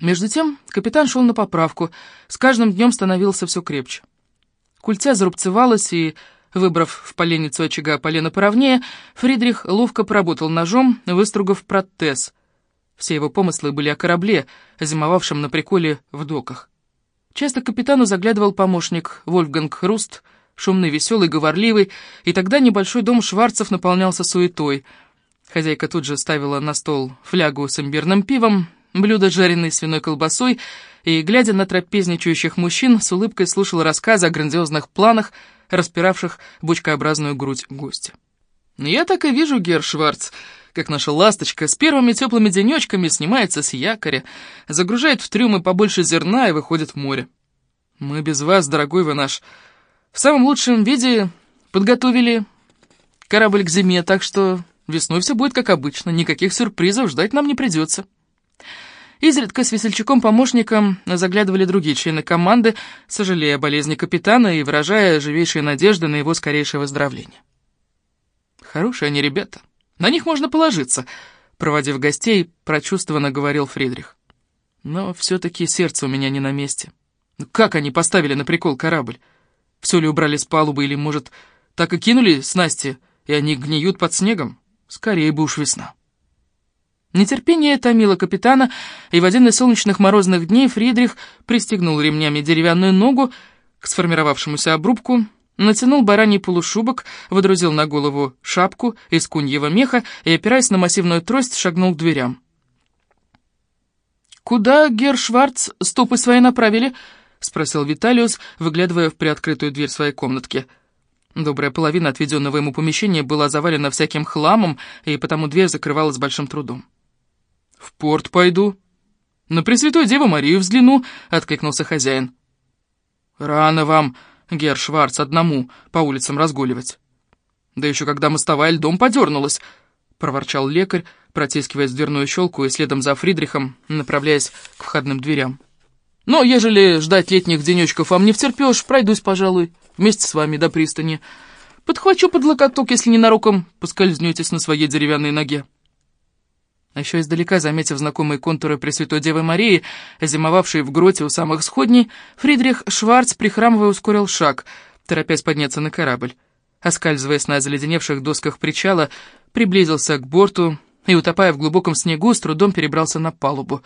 Между тем капитан шел на поправку, с каждым днем становился все крепче. Культя зарубцевалась, и, выбрав в поленницу очага полено поровнее, Фридрих ловко поработал ножом, выстругав протез. Все его помыслы были о корабле, зимовавшем на приколе в доках. Часто капитану заглядывал помощник Вольфганг Руст, шумный, веселый, говорливый, и тогда небольшой дом Шварцев наполнялся суетой. Хозяйка тут же ставила на стол флягу с имбирным пивом, блюдо с жареной свиной колбасой, и, глядя на трапезничающих мужчин, с улыбкой слушал рассказы о грандиозных планах, распиравших бочкообразную грудь гостя. «Я так и вижу, Гер Шварц, как наша ласточка с первыми теплыми денечками снимается с якоря, загружает в трюмы побольше зерна и выходит в море. Мы без вас, дорогой вы наш, в самом лучшем виде подготовили корабль к зиме, так что весной все будет как обычно, никаких сюрпризов ждать нам не придется». Изредка с весельчаком-помощником заглядывали другие члены команды, сожалея о болезни капитана и выражая живейшие надежды на его скорейшее выздоровление. «Хорошие они ребята, на них можно положиться», — проводив гостей, прочувствованно говорил Фридрих. «Но все-таки сердце у меня не на месте. Как они поставили на прикол корабль? Все ли убрали с палубы или, может, так и кинули снасти, и они гниют под снегом? Скорее бы уж весна». Нетерпение томило капитана, и в один из солнечных морозных дней Фридрих пристегнул ремнями деревянную ногу к сформировавшемуся обрубку, натянул бараний полушубок, водрузил на голову шапку из куньего меха и, опираясь на массивную трость, шагнул к дверям. «Куда, Герр Шварц, стопы свои направили?» — спросил Виталиус, выглядывая в приоткрытую дверь своей комнатки. Добрая половина отведенного ему помещения была завалена всяким хламом, и потому дверь закрывалась большим трудом. «В порт пойду. На Пресвятую Деву Марию взгляну», — откликнулся хозяин. «Рано вам, Герр Шварц, одному по улицам разгуливать. Да еще когда мостовая льдом подернулась», — проворчал лекарь, протискиваясь в дверную щелку и следом за Фридрихом, направляясь к входным дверям. «Но ежели ждать летних денечков вам не втерпешь, пройдусь, пожалуй, вместе с вами до пристани. Подхвачу под локоток, если ненароком поскользнетесь на своей деревянной ноге». А еще издалека, заметив знакомые контуры Пресвятой Девы Марии, зимовавшей в гроте у самых сходней, Фридрих Шварц, прихрамывая, ускорил шаг, торопясь подняться на корабль. Оскальзываясь на заледеневших досках причала, приблизился к борту и, утопая в глубоком снегу, с трудом перебрался на палубу.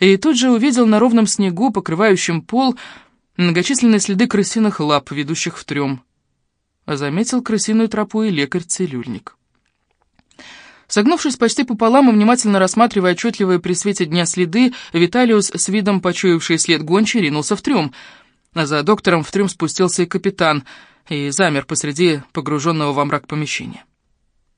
И тут же увидел на ровном снегу, покрывающем пол, многочисленные следы крысиных лап, ведущих в трюм. Заметил крысиную тропу и лекарь-целюльник. Согнувшись почти пополам и внимательно рассматривая отчетливые при свете дня следы, Виталиус, с видом почуявший след гончий, ринулся в трюм. А за доктором в трюм спустился и капитан, и замер посреди погруженного во мрак помещения.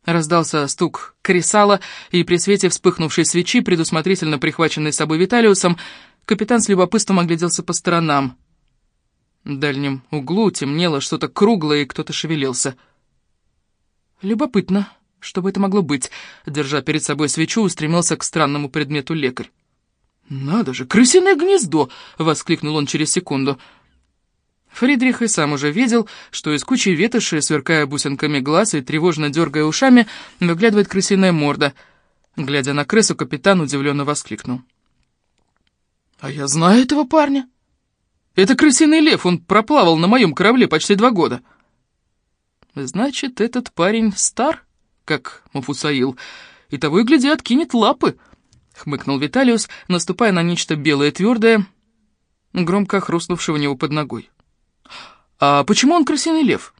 Раздался стук кресала, и при свете вспыхнувшей свечи, предусмотрительно прихваченной собой Виталиусом, капитан с любопытством огляделся по сторонам. В дальнем углу темнело что-то круглое, и кто-то шевелился. «Любопытно», что бы это могло быть? Держа перед собой свечу, устремился к странному предмету лекарь. «Надо же, крысиное гнездо!» — воскликнул он через секунду. Фридрих и сам уже видел, что из кучи ветоши, сверкая бусинками глаз и тревожно дергая ушами, выглядывает крысиная морда. Глядя на крысу, капитан удивленно воскликнул. «А я знаю этого парня. Это крысиный лев, он проплавал на моем корабле почти два года». «Значит, этот парень стар?» Как Мафусаил, и того и гляди откинет лапы», — хмыкнул Виталиус, наступая на нечто белое твердое, громко хрустнувшего у него под ногой. «А почему он крысиный лев?»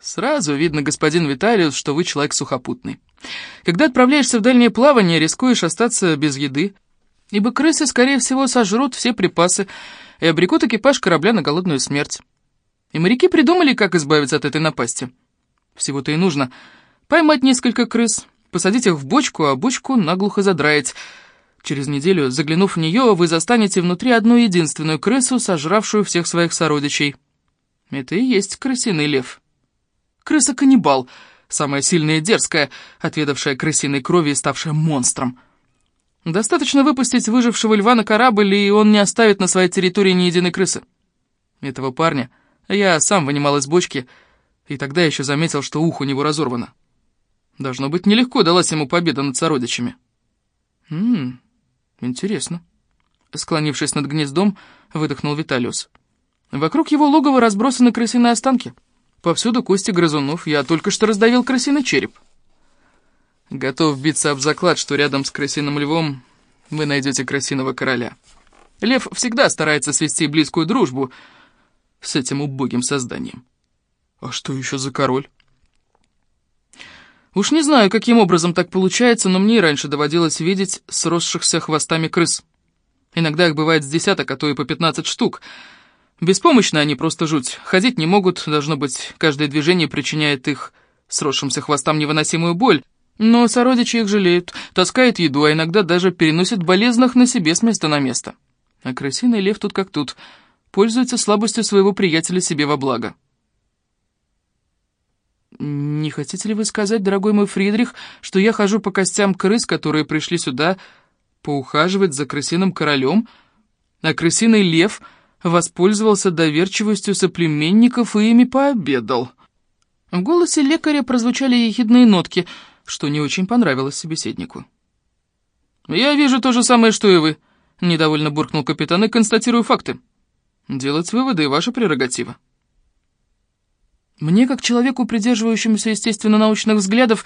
«Сразу видно, господин Виталиус, что вы человек сухопутный. Когда отправляешься в дальнее плавание, рискуешь остаться без еды, ибо крысы, скорее всего, сожрут все припасы и обрекут экипаж корабля на голодную смерть. И моряки придумали, как избавиться от этой напасти. Всего-то и нужно Поймать несколько крыс, посадить их в бочку, а бочку наглухо задраить. Через неделю, заглянув в нее, вы застанете внутри одну единственную крысу, сожравшую всех своих сородичей. Это и есть крысиный лев. Крыса-каннибал, самая сильная и дерзкая, отведавшая крысиной крови и ставшая монстром. Достаточно выпустить выжившего льва на корабль, и он не оставит на своей территории ни единой крысы. Этого парня я сам вынимал из бочки, и тогда еще заметил, что ухо у него разорвано. Должно быть, нелегко далась ему победа над сородичами. «М -м, Интересно. Склонившись над гнездом, выдохнул Виталиус. Вокруг его логова разбросаны крысиные останки. Повсюду кости грызунов. Я только что раздавил крысиный череп. Готов биться об заклад, что рядом с крысиным львом вы найдете крысиного короля. Лев всегда старается свести близкую дружбу с этим убогим созданием. А что еще за король? Уж не знаю, каким образом так получается, но мне раньше доводилось видеть сросшихся хвостами крыс. Иногда их бывает с десяток, а то и по пятнадцать штук. Беспомощны они просто жуть. Ходить не могут, должно быть, каждое движение причиняет их сросшимся хвостам невыносимую боль. Но сородичи их жалеют, таскают еду, а иногда даже переносят болезных на себе с места на место. А крысиный лев тут как тут, пользуется слабостью своего приятеля себе во благо. «Не хотите ли вы сказать, дорогой мой Фридрих, что я хожу по костям крыс, которые пришли сюда поухаживать за крысиным королем, а крысиный лев воспользовался доверчивостью соплеменников и ими пообедал?» В голосе лекаря прозвучали ехидные нотки, что не очень понравилось собеседнику. «Я вижу то же самое, что и вы», — недовольно буркнул капитан, — «и констатирую факты. Делать выводы — ваша прерогатива». Мне, как человеку, придерживающемуся естественно-научных взглядов,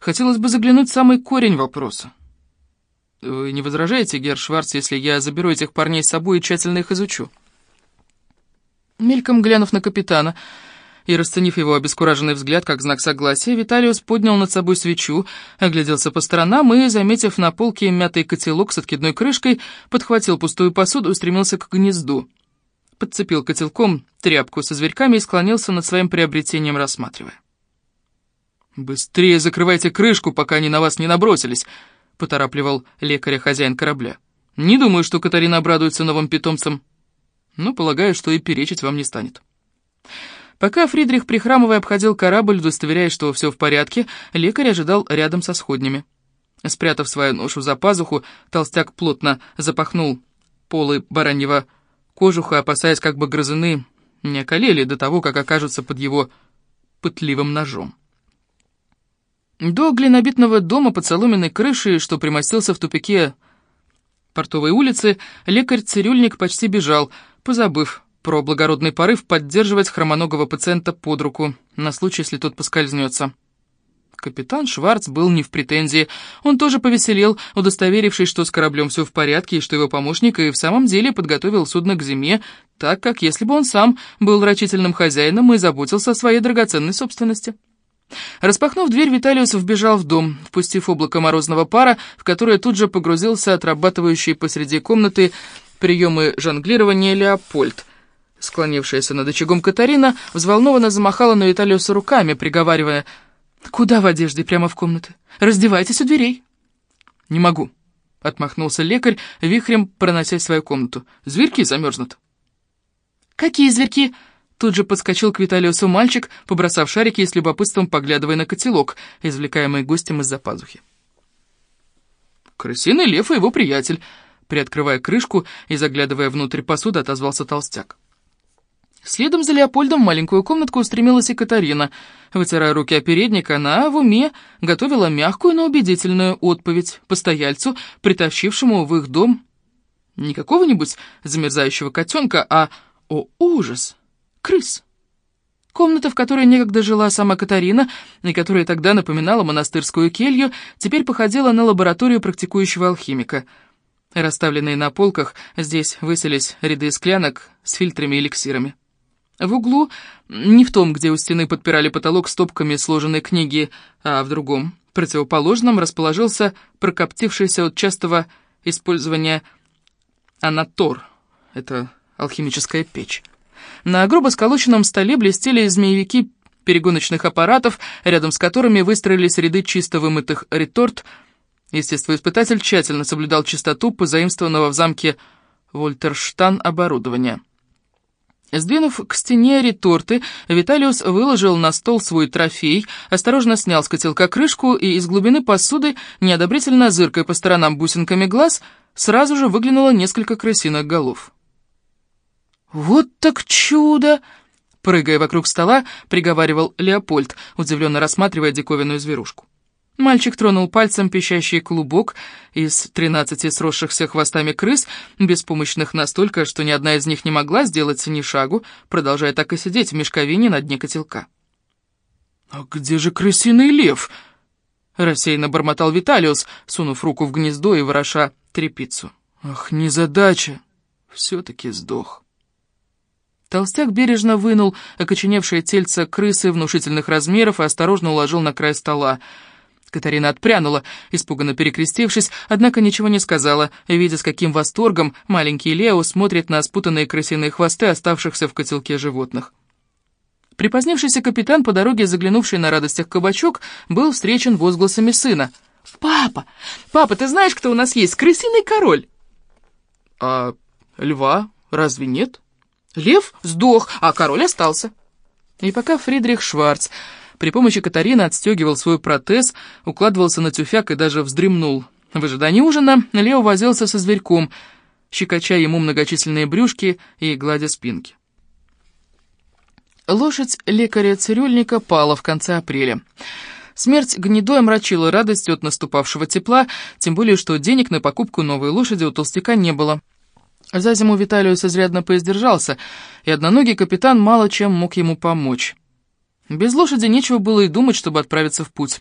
хотелось бы заглянуть в самый корень вопроса. Вы не возражаете, Герр Шварц, если я заберу этих парней с собой и тщательно их изучу? Мельком глянув на капитана и расценив его обескураженный взгляд как знак согласия, Виталиус поднял над собой свечу, огляделся по сторонам и, заметив на полке мятый котелок с откидной крышкой, подхватил пустую посуду и стремился к гнезду — подцепил котелком тряпку со зверьками и склонился над своим приобретением, рассматривая. «Быстрее закрывайте крышку, пока они на вас не набросились», — поторапливал лекаря хозяин корабля. «Не думаю, что Катарина обрадуется новым питомцам, но полагаю, что и перечить вам не станет». Пока Фридрих, прихрамывая, обходил корабль, удостоверяясь, что все в порядке, лекарь ожидал рядом со сходнями. Спрятав свою ношу за пазуху, толстяк плотно запахнул полы бараньего кожуха, опасаясь, как бы грызуны не околели до того, как окажутся под его пытливым ножом. До глинобитного дома под соломенной крышей, что примостился в тупике портовой улицы, лекарь-цирюльник почти бежал, позабыв про благородный порыв поддерживать хромоногого пациента под руку, на случай, если тот поскользнется. Капитан Шварц был не в претензии. Он тоже повеселел, удостоверившись, что с кораблем все в порядке и что его помощник и в самом деле подготовил судно к зиме, так как если бы он сам был рачительным хозяином и заботился о своей драгоценной собственности. Распахнув дверь, Виталиус вбежал в дом, впустив облако морозного пара, в которое тут же погрузился отрабатывающий посреди комнаты приемы жонглирования Леопольд. Склонившаяся над очагом Катарина взволнованно замахала на Виталиуса руками, приговаривая — «Куда в одежде? Прямо в комнаты? Раздевайтесь у дверей». «Не могу», — отмахнулся лекарь, вихрем проносясь в свою комнату. «Зверьки замерзнут». «Какие зверьки?» Тут же подскочил к Виталиусу мальчик, побросав шарики и с любопытством поглядывая на котелок, извлекаемый гостем из-за пазухи. «Крысиный лев и его приятель», — приоткрывая крышку и заглядывая внутрь посуды, отозвался толстяк. Следом за Леопольдом в маленькую комнатку устремилась и Катарина. Вытирая руки о передник, она в уме готовила мягкую, но убедительную отповедь постояльцу, притащившему в их дом не какого-нибудь замерзающего котенка, а, о ужас, крыс. Комната, в которой некогда жила сама Катарина, и которая тогда напоминала монастырскую келью, теперь походила на лабораторию практикующего алхимика. Расставленные на полках, здесь выселись ряды склянок с фильтрами и эликсирами. В углу, не в том, где у стены подпирали потолок стопками сложенной книги, а в другом, противоположном, расположился прокоптившийся от частого использования анатор. Это алхимическая печь. На грубо сколоченном столе блестели змеевики перегоночных аппаратов, рядом с которыми выстроились ряды чисто вымытых реторт. Естествоиспытатель тщательно соблюдал чистоту позаимствованного в замке Вольтерштан оборудования. Сдвинув к стене реторты, Виталиус выложил на стол свой трофей, осторожно снял с котелка крышку и из глубины посуды, неодобрительно зыркая по сторонам бусинками глаз, сразу же выглянуло несколько крысиных голов. «Вот так чудо!» Прыгая вокруг стола, приговаривал Леопольд, удивленно рассматривая диковинную зверушку. Мальчик тронул пальцем пищащий клубок из тринадцати сросшихся хвостами крыс, беспомощных настолько, что ни одна из них не могла сделать ни шагу, продолжая так и сидеть в мешковине на дне котелка. «А где же крысиный лев?» — рассеянно бормотал Виталиус, сунув руку в гнездо и вороша трепицу. «Ах, незадача! Все-таки сдох». Толстяк бережно вынул окоченевшее тельце крысы внушительных размеров и осторожно уложил на край стола. Катарина отпрянула, испуганно перекрестившись, однако ничего не сказала, видя, с каким восторгом маленький Лео смотрит на спутанные крысиные хвосты оставшихся в котелке животных. Припозднившийся капитан, по дороге заглянувший на радостях кабачок, был встречен возгласами сына. «Папа! Папа, ты знаешь, кто у нас есть? Крысиный король!» «А льва разве нет?» «Лев сдох, а король остался». И пока Фридрих Шварц при помощи Катарины отстегивал свой протез, укладывался на тюфяк и даже вздремнул. В ожидании ужина Лео возился со зверьком, щекоча ему многочисленные брюшки и гладя спинки. Лошадь лекаря-цирюльника пала в конце апреля. Смерть гнедой омрачила радость от наступавшего тепла, тем более, что денег на покупку новой лошади у толстяка не было. За зиму Виталиус изрядно поиздержался, и одноногий капитан мало чем мог ему помочь. Без лошади нечего было и думать, чтобы отправиться в путь.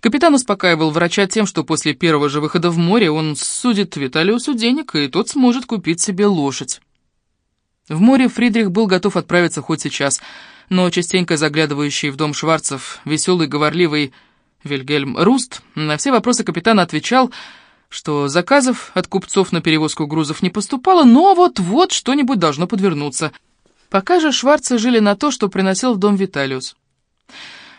Капитан успокаивал врача тем, что после первого же выхода в море он судит Виталиусу денег, и тот сможет купить себе лошадь. В море Фридрих был готов отправиться хоть сейчас, но частенько заглядывающий в дом Шварцев, веселый, говорливый Вильгельм Руст, на все вопросы капитана отвечал, что заказов от купцов на перевозку грузов не поступало, но вот-вот что-нибудь должно подвернуться — Пока же Шварцы жили на то, что приносил в дом Виталиус.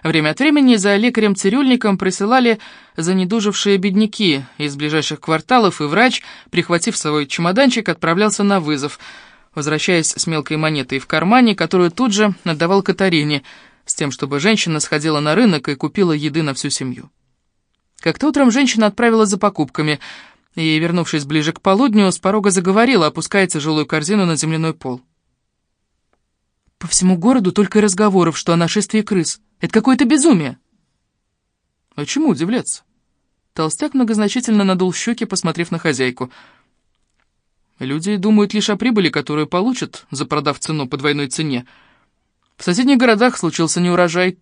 Время от времени за лекарем-цирюльником присылали занедужившие бедняки из ближайших кварталов, и врач, прихватив свой чемоданчик, отправлялся на вызов, возвращаясь с мелкой монетой в кармане, которую тут же отдавал Катарине, с тем, чтобы женщина сходила на рынок и купила еды на всю семью. Как-то утром женщина отправилась за покупками, и, вернувшись ближе к полудню, с порога заговорила, опуская тяжелую корзину на земляной пол. По всему городу только разговоров, что о нашествии крыс. Это какое-то безумие. А чему удивляться? Толстяк многозначительно надул щеки, посмотрев на хозяйку. Люди думают лишь о прибыли, которую получат, запродав цену по двойной цене. В соседних городах случился неурожай.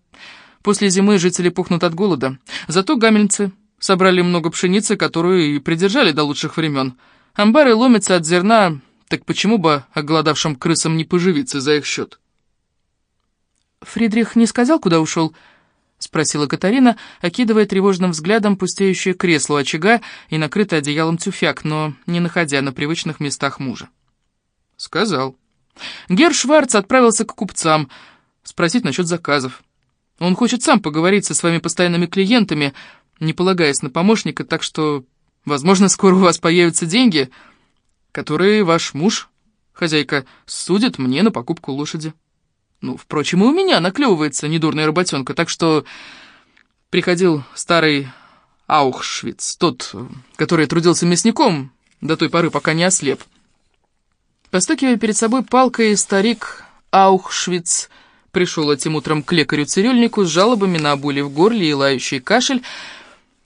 После зимы жители пухнут от голода. Зато гамельцы собрали много пшеницы, которую и придержали до лучших времен. Амбары ломятся от зерна, так почему бы оголодавшим крысам не поживиться за их счет? «Фридрих не сказал, куда ушел?» — спросила Катарина, окидывая тревожным взглядом пустеющее кресло очага и накрытый одеялом тюфяк, но не находя на привычных местах мужа. «Сказал». Герр Шварц отправился к купцам спросить насчет заказов. Он хочет сам поговорить со своими постоянными клиентами, не полагаясь на помощника, так что, возможно, скоро у вас появятся деньги, которые ваш муж, хозяйка, судит мне на покупку лошади». Ну, впрочем, и у меня наклевывается недурная работенка, так что приходил старый Аухшвиц, тот, который трудился мясником до той поры, пока не ослеп. Постукивая перед собой палкой, старик Аухшвиц пришел этим утром к лекарю-цирюльнику с жалобами на боли в горле и лающий кашель,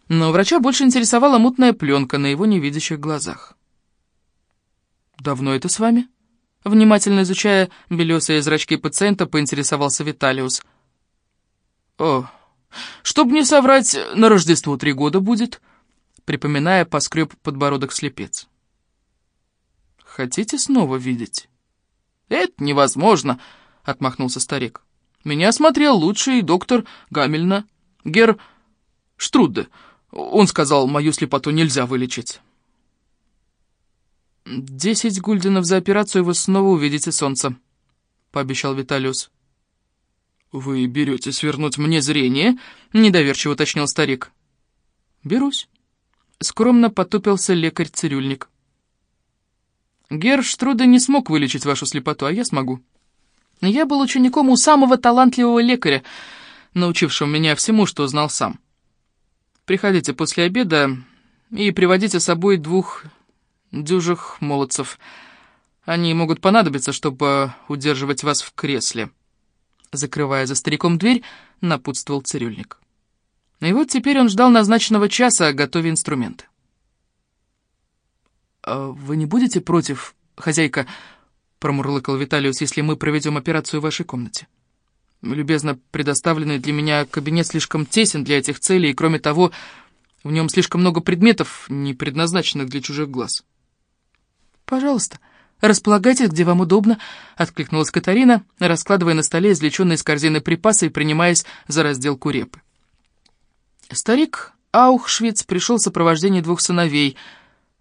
но врача больше интересовала мутная пленка на его невидящих глазах. «Давно это с вами?» Внимательно изучая белесые зрачки пациента, поинтересовался Виталиус. «О, чтоб не соврать, на Рождество три года будет», припоминая, поскреб подбородок слепец. «Хотите снова видеть?» «Это невозможно», — отмахнулся старик. «Меня осмотрел лучший доктор Гамельна, Гер Штрудде. Он сказал, мою слепоту нельзя вылечить». «Десять гульденов за операцию, и вы снова увидите солнце», — пообещал Виталиус. «Вы беретесь вернуть мне зрение?» — недоверчиво уточнил старик. «Берусь», — скромно потупился лекарь-цирюльник. «Герр Штруде не смог вылечить вашу слепоту, а я смогу. Я был учеником у самого талантливого лекаря, научившего меня всему, что знал сам. Приходите после обеда и приводите с собой двух дюжих молодцев. Они могут понадобиться, чтобы удерживать вас в кресле». Закрывая за стариком дверь, напутствовал цирюльник. И вот теперь он ждал назначенного часа, готовя инструменты. «А «Вы не будете против, хозяйка?» — промурлыкал Виталиус, «если мы проведем операцию в вашей комнате? Любезно предоставленный для меня кабинет слишком тесен для этих целей, и, кроме того, в нем слишком много предметов, не предназначенных для чужих глаз». «Пожалуйста», «Располагайтесь, где вам удобно», — откликнулась Катарина, раскладывая на столе извлеченные из корзины припасы и принимаясь за разделку репы. Старик Аухшвиц пришел в сопровождении двух сыновей,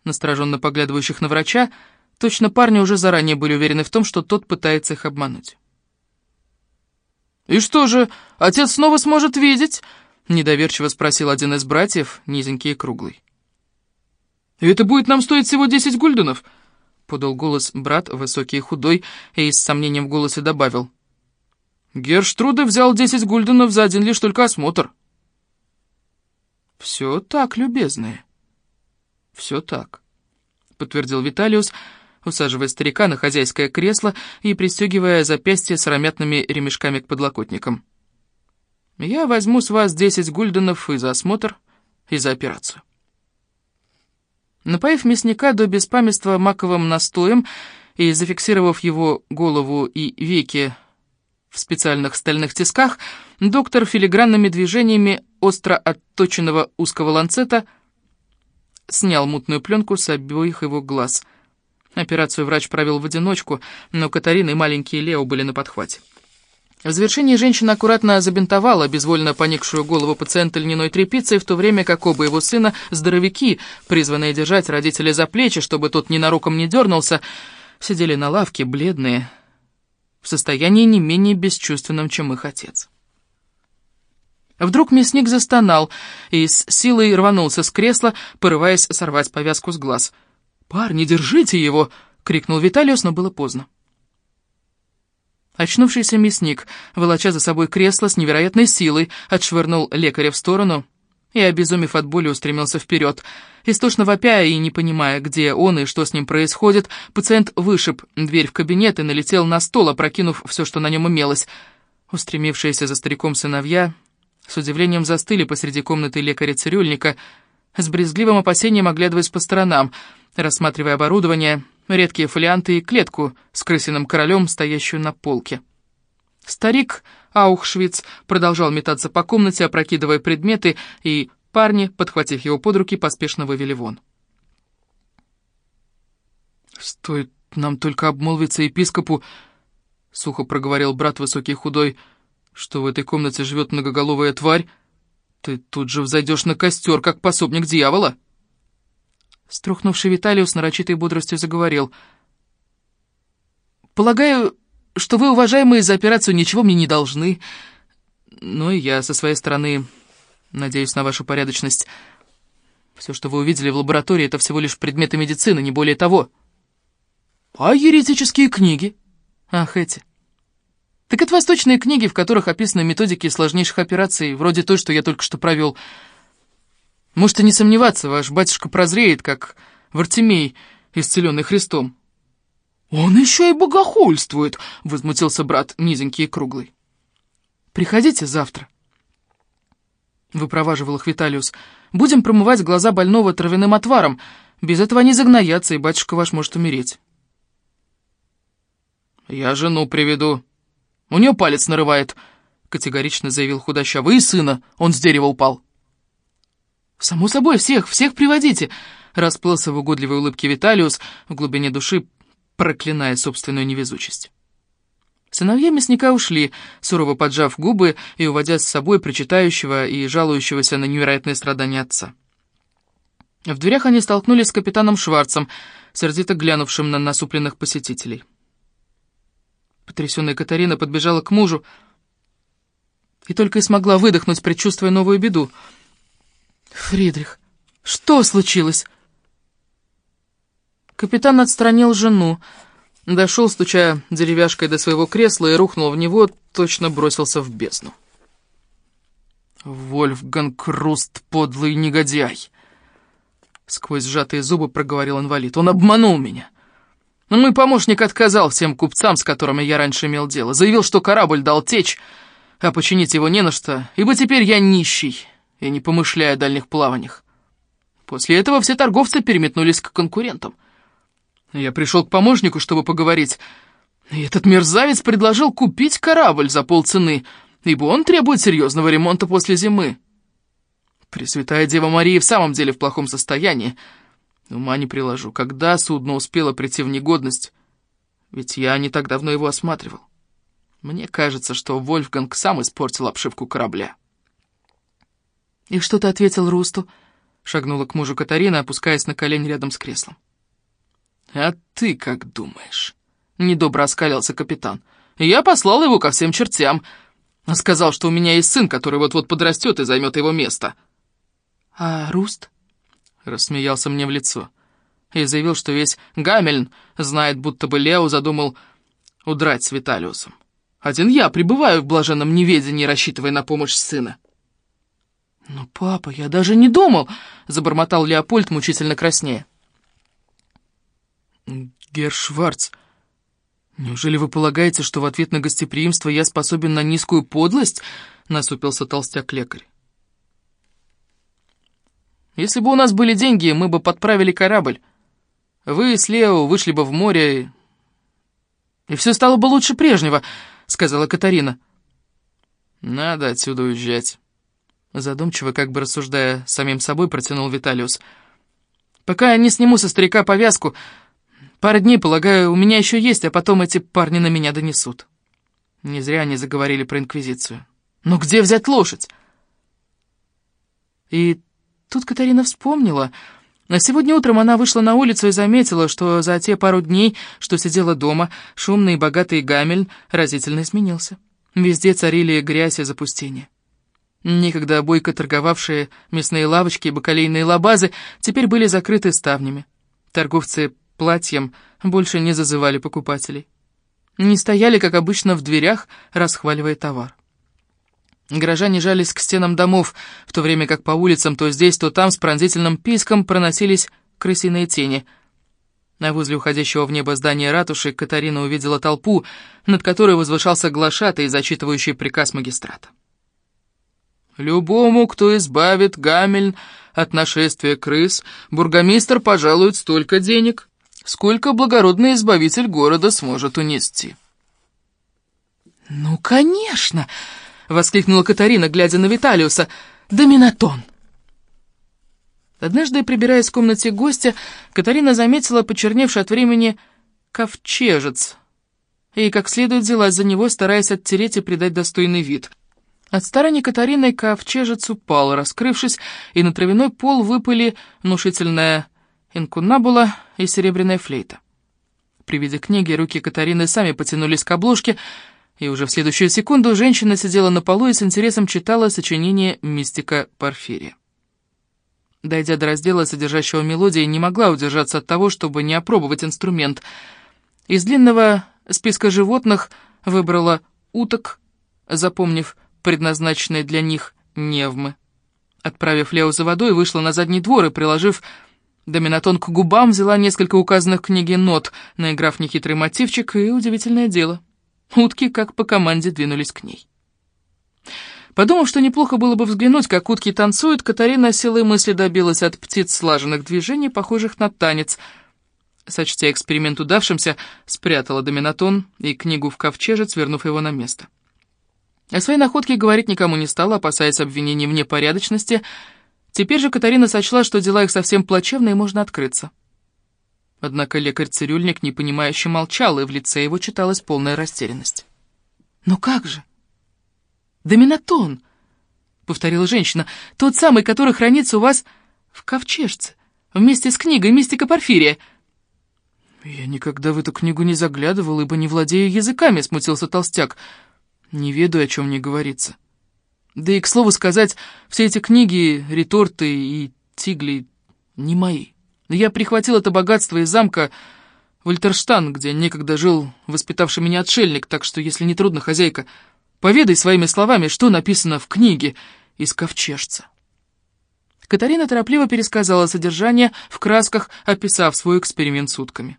настороженно поглядывающих на врача, точно парни уже заранее были уверены в том, что тот пытается их обмануть. «И что же, отец снова сможет видеть?» — недоверчиво спросил один из братьев, низенький и круглый. «И это будет нам стоить всего десять гульденов», — подал голос брат, высокий и худой, и с сомнением в голосе добавил. «Герштруде взял десять гульденов за один лишь только осмотр». «Все так, любезные, все так», — подтвердил Виталиус, усаживая старика на хозяйское кресло и пристегивая запястье с аромятными ремешками к подлокотникам. «Я возьму с вас десять гульденов и за осмотр, и за операцию». Напоив мясника до беспамятства маковым настоем и зафиксировав его голову и веки в специальных стальных тисках, доктор филигранными движениями остро отточенного узкого ланцета снял мутную пленку с обоих его глаз. Операцию врач провел в одиночку, но Катарина и маленький Лео были на подхвате. В завершении женщина аккуратно забинтовала безвольно поникшую голову пациента льняной тряпицей, в то время как оба его сына, здоровяки, призванные держать родителя за плечи, чтобы тот ненароком не дернулся, сидели на лавке, бледные, в состоянии не менее бесчувственном, чем их отец. Вдруг мясник застонал и с силой рванулся с кресла, порываясь сорвать повязку с глаз. «Парни, держите его!» — крикнул Виталиус, но было поздно. Очнувшийся мясник, волоча за собой кресло с невероятной силой, отшвырнул лекаря в сторону и, обезумев от боли, устремился вперед. Истошно вопя и не понимая, где он и что с ним происходит, пациент вышиб дверь в кабинет и налетел на стол, опрокинув все, что на нем имелось. Устремившиеся за стариком сыновья с удивлением застыли посреди комнаты лекаря-цирюльника, с брезгливым опасением оглядываясь по сторонам, рассматривая оборудование — редкие фолианты и клетку с крысиным королем, стоящую на полке. Старик Аухшвиц продолжал метаться по комнате, опрокидывая предметы, и парни, подхватив его под руки, поспешно вывели вон. «Стоит нам только обмолвиться епископу», — сухо проговорил брат высокий худой, «что в этой комнате живет многоголовая тварь, ты тут же взойдешь на костер, как пособник дьявола». Струхнувший Виталиус нарочитой бодростью заговорил. «Полагаю, что вы, уважаемые, за операцию ничего мне не должны. Ну и я со своей стороны надеюсь на вашу порядочность. Все, что вы увидели в лаборатории, это всего лишь предметы медицины, не более того». «А еретические книги?» «Ах, эти». «Так это восточные книги, в которых описаны методики сложнейших операций, вроде той, что я только что провел». Можете не сомневаться, ваш батюшка прозреет, как Вартимей, исцеленный Христом». «Он еще и богохульствует!» — возмутился брат, низенький и круглый. «Приходите завтра», — выпроваживал их Виталиус. «Будем промывать глаза больного травяным отваром. Без этого они загноятся, и батюшка ваш может умереть». «Я жену приведу. У нее палец нарывает», — категорично заявил худощавый. «И сына, он с дерева упал». «Само собой, всех, всех приводите!» Расплылся в угодливой улыбке Виталиус, в глубине души проклиная собственную невезучесть. Сыновья мясника ушли, сурово поджав губы и уводя с собой причитающего и жалующегося на невероятные страдания отца. В дверях они столкнулись с капитаном Шварцем, сердито глянувшим на насупленных посетителей. Потрясенная Катарина подбежала к мужу и только и смогла выдохнуть, предчувствуя новую беду — «Фридрих, что случилось?» Капитан отстранил жену, дошел, стуча деревяшкой до своего кресла и рухнул в него, точно бросился в бездну. «Вольфган Круст, подлый негодяй!» Сквозь сжатые зубы проговорил инвалид. «Он обманул меня. Но мой помощник отказал всем купцам, с которыми я раньше имел дело. Заявил, что корабль дал течь, а починить его не на что, ибо теперь я нищий, и не помышляя о дальних плаваниях. После этого все торговцы переметнулись к конкурентам. Я пришел к помощнику, чтобы поговорить, и этот мерзавец предложил купить корабль за полцены, ибо он требует серьезного ремонта после зимы. Пресвятая Дева Мария в самом деле в плохом состоянии. Ума не приложу, когда судно успело прийти в негодность, ведь я не так давно его осматривал. Мне кажется, что Вольфганг сам испортил обшивку корабля. «И что ты ответил Русту?» — шагнула к мужу Катарина, опускаясь на колени рядом с креслом. «А ты как думаешь?» — недобро оскалился капитан. «Я послал его ко всем чертям. Сказал, что у меня есть сын, который вот-вот подрастет и займет его место». «А Руст?» — рассмеялся мне в лицо. И заявил, что весь Гамельн знает, будто бы Лео задумал удрать с Виталиусом. Один я пребываю в блаженном неведении, рассчитывая на помощь сына. «Ну, папа, я даже не думал!» — забормотал Леопольд, мучительно краснея. «Гершварц, неужели вы полагаете, что в ответ на гостеприимство я способен на низкую подлость?» — насупился толстяк-лекарь. «Если бы у нас были деньги, мы бы подправили корабль. Вы с Лео вышли бы в море, и все стало бы лучше прежнего», — сказала Катарина. «Надо отсюда уезжать», — задумчиво, как бы рассуждая самим собой, протянул Виталиус. «Пока я не сниму со старика повязку, пара дней, полагаю, у меня еще есть, а потом эти парни на меня донесут». Не зря они заговорили про Инквизицию. «Но где взять лошадь?» И тут Катарина вспомнила... А сегодня утром она вышла на улицу и заметила, что за те пару дней, что сидела дома, шумный и богатый Гамель разительно изменился. Везде царили грязь и запустение. Некогда бойко торговавшие мясные лавочки и бакалейные лабазы теперь были закрыты ставнями. Торговцы платьем больше не зазывали покупателей. Не стояли, как обычно, в дверях, расхваливая товар. Горожане жались к стенам домов, в то время как по улицам то здесь, то там с пронзительным писком проносились крысиные тени. А возле уходящего в небо здания ратуши Катарина увидела толпу, над которой возвышался глашатый, зачитывающий приказ магистрата. «Любому, кто избавит Гамельн от нашествия крыс, бургомистр пожалует столько денег, сколько благородный избавитель города сможет унести». «Ну, конечно!» — воскликнула Катарина, глядя на Виталиуса. «Доминатон!» Однажды, прибираясь в комнате гостя, Катарина заметила почерневший от времени ковчежец и как следует взялась за него, стараясь оттереть и придать достойный вид. От старани Катарины ковчежец упал, раскрывшись, и на травяной пол выпали внушительная инкунабула и серебряная флейта. При виде книги руки Катарины сами потянулись к обложке, и уже в следующую секунду женщина сидела на полу и с интересом читала сочинение мистика Порфирия. Дойдя до раздела, содержащего мелодии, не могла удержаться от того, чтобы не опробовать инструмент. Из длинного списка животных выбрала уток, запомнив предназначенные для них невмы. Отправив Лео за водой, вышла на задний двор и, приложив доминатон к губам, взяла несколько указанных в книге нот, наиграв нехитрый мотивчик, и удивительное дело — Утки, как по команде, двинулись к ней. Подумав, что неплохо было бы взглянуть, как утки танцуют, Катарина силой мысли добилась от птиц слаженных движений, похожих на танец. Сочтя эксперимент удавшимся, спрятала доминатон и книгу в ковчежец, вернув его на место. О своей находке говорить никому не стала, опасаясь обвинений в непорядочности. Теперь же Катарина сочла, что дела их совсем плачевны и можно открыться. Однако лекарь-цирюльник непонимающе молчал, и в лице его читалась полная растерянность. «Но как же?» «Доминатон!» — повторила женщина. «Тот самый, который хранится у вас в ковчежце, вместе с книгой «Мистика Порфирия». «Я никогда в эту книгу не заглядывал, ибо не владею языками», — смутился толстяк. «Не ведаю, о чем мне говорится. Да и, к слову сказать, все эти книги, реторты и тигли не мои». Я прихватил это богатство из замка Вольтерштан, где некогда жил воспитавший меня отшельник, так что, если не трудно, хозяйка, поведай своими словами, что написано в книге из ковчежца. Катарина торопливо пересказала содержание, в красках описав свой эксперимент сутками.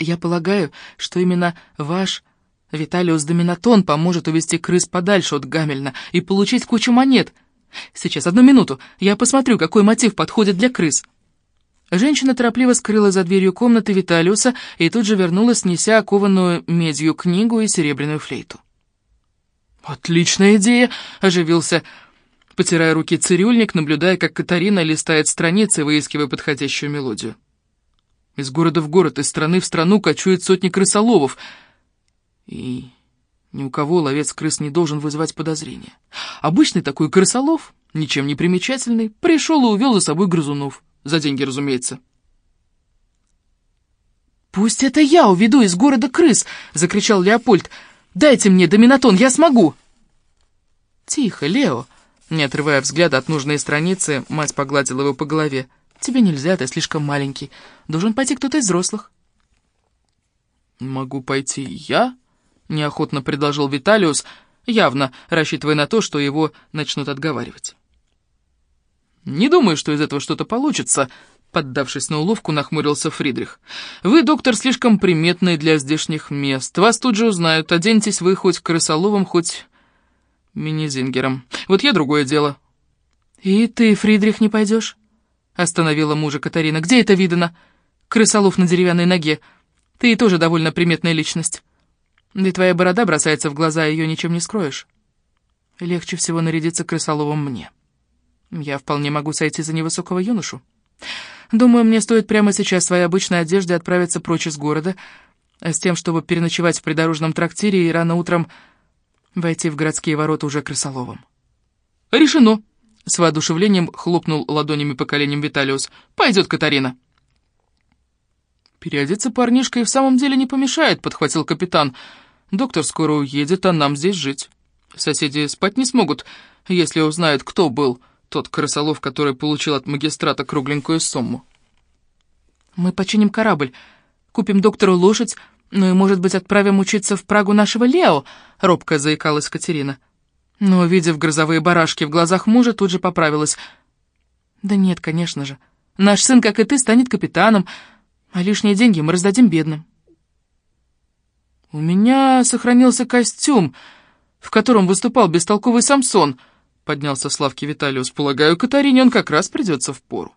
«Я полагаю, что именно ваш Виталиус Доминатон поможет увести крыс подальше от Гамельна и получить кучу монет, Сейчас, одну минуту, я посмотрю, какой мотив подходит для крыс». Женщина торопливо скрыла за дверью комнаты Виталиуса и тут же вернулась, неся окованную медью книгу и серебряную флейту. «Отличная идея!» — оживился, потирая руки цирюльник, наблюдая, как Катарина листает страницы, выискивая подходящую мелодию. Из города в город, из страны в страну кочуют сотни крысоловов, и ни у кого ловец крыс не должен вызывать подозрения. Обычный такой крысолов, ничем не примечательный, пришел и увел за собой грызунов. За деньги, разумеется. «Пусть это я уведу из города крыс!» — закричал Леопольд. «Дайте мне доминатон, я смогу!» «Тихо, Лео!» Не отрывая взгляда от нужной страницы, мать погладила его по голове. «Тебе нельзя, ты слишком маленький. Должен пойти кто-то из взрослых». «Могу пойти я?» — неохотно предложил Виталиус, явно рассчитывая на то, что его начнут отговаривать. «Не думаю, что из этого что-то получится», — поддавшись на уловку, нахмурился Фридрих. «Вы, доктор, слишком приметный для здешних мест. Вас тут же узнают. Оденьтесь вы хоть крысоловым, хоть Минизингером. Вот я другое дело». «И ты, Фридрих, не пойдешь?» — остановила мужа Катарина. «Где это видано? Крысолов на деревянной ноге. Ты тоже довольно приметная личность. Да и твоя борода бросается в глаза, ее ничем не скроешь. Легче всего нарядиться крысоловом мне. Я вполне могу сойти за невысокого юношу. Думаю, мне стоит прямо сейчас своей обычной одежде отправиться прочь из города, с тем, чтобы переночевать в придорожном трактире и рано утром войти в городские ворота уже крысоловым. «Решено!» — с воодушевлением хлопнул ладонями по коленям Виталиус. «Пойдет Катарина!» «Переодеться парнишка и в самом деле не помешает», — подхватил капитан. «Доктор скоро уедет, а нам здесь жить. Соседи спать не смогут, если узнают, кто был тот крысолов, который получил от магистрата кругленькую сумму». «Мы починим корабль, купим доктору лошадь, ну и, может быть, отправим учиться в Прагу нашего Лео», — робко заикалась Катерина. Но, увидев грозовые барашки в глазах мужа, тут же поправилась. «Да нет, конечно же. Наш сын, как и ты, станет капитаном, а лишние деньги мы раздадим бедным». «У меня сохранился костюм, в котором выступал бестолковый Самсон», — поднялся с лавки Виталиус. «Полагаю, Катарине он как раз придется в пору».